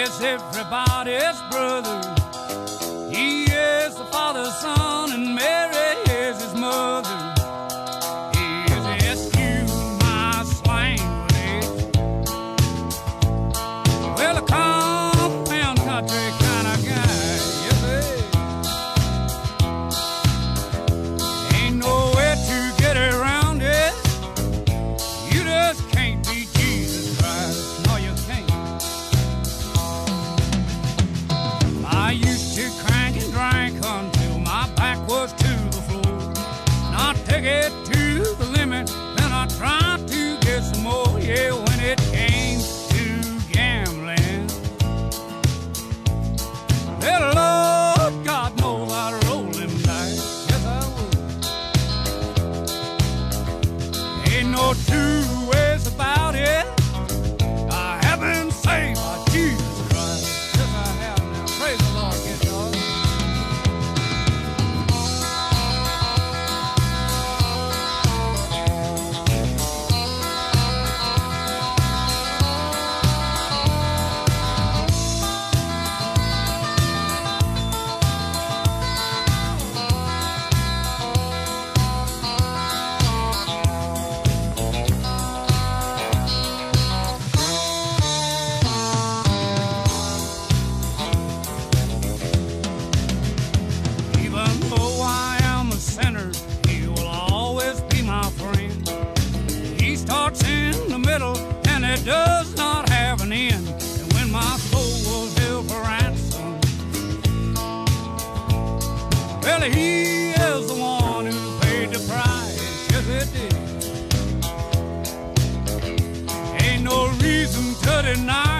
Is everybody's brother. to crank and drank until my back was to the floor. Not to get does not have an end. And when my soul was held for ransom, well, he is the one who paid the price. Yes, it did. Ain't no reason to deny.